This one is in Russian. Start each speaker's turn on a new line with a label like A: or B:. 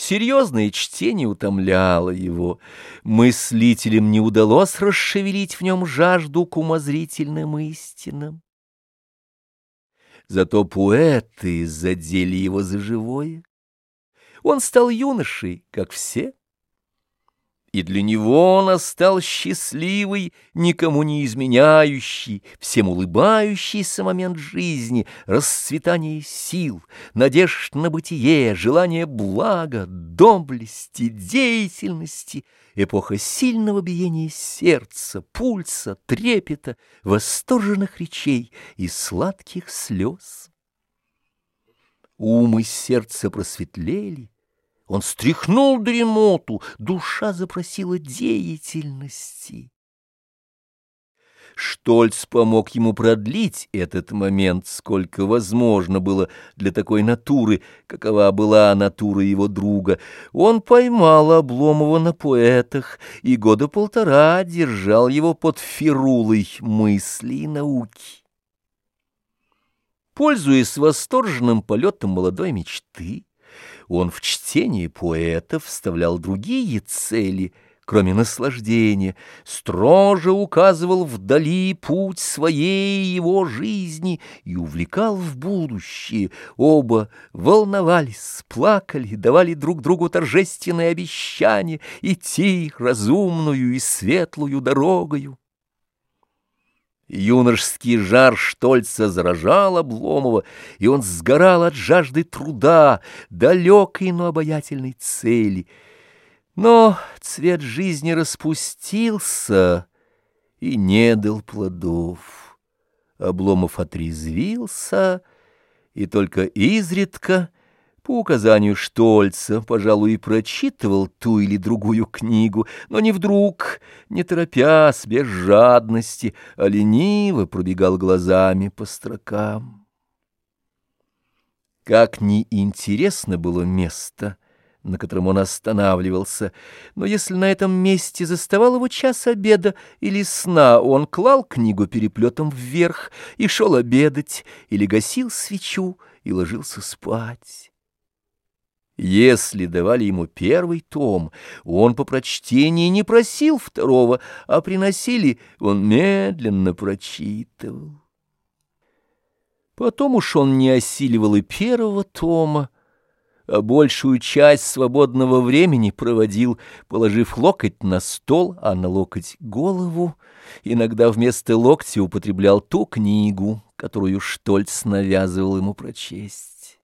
A: Серьезное чтение утомляло его. Мыслителям не удалось расшевелить в нем жажду к умозрительным истинам. Зато поэты задели его за живое. Он стал юношей, как все, и для него настал счастливый, никому не изменяющий, всем улыбающийся момент жизни, расцветание сил, надежд на бытие, желание блага, доблести, деятельности, эпоха сильного биения сердца, пульса, трепета, восторженных речей и сладких слез. Ум и сердце просветлели, он стряхнул дремоту, душа запросила деятельности. Штольц помог ему продлить этот момент, сколько возможно было для такой натуры, какова была натура его друга. Он поймал Обломова на поэтах и года полтора держал его под фирулой мысли и науки. Пользуясь восторженным полетом молодой мечты, он в чтении поэтов вставлял другие цели, кроме наслаждения, строже указывал вдали путь своей его жизни и увлекал в будущее. Оба волновались, плакали, давали друг другу торжественное обещание идти разумную и светлую дорогою. Юношеский жар Штольца заражал Обломова, и он сгорал от жажды труда, далекой, но обаятельной цели. Но цвет жизни распустился и не дал плодов. Обломов отрезвился и только изредка по указанию Штольца, пожалуй, и прочитывал ту или другую книгу, но не вдруг, не торопясь, без жадности, а лениво пробегал глазами по строкам. Как неинтересно было место, на котором он останавливался, но если на этом месте заставал его час обеда или сна, он клал книгу переплетом вверх и шел обедать, или гасил свечу и ложился спать. Если давали ему первый том, он по прочтении не просил второго, а приносили, он медленно прочитывал. Потом уж он не осиливал и первого тома, а большую часть свободного времени проводил, положив локоть на стол, а на локоть голову, иногда вместо локтя употреблял ту книгу, которую Штольц навязывал ему прочесть.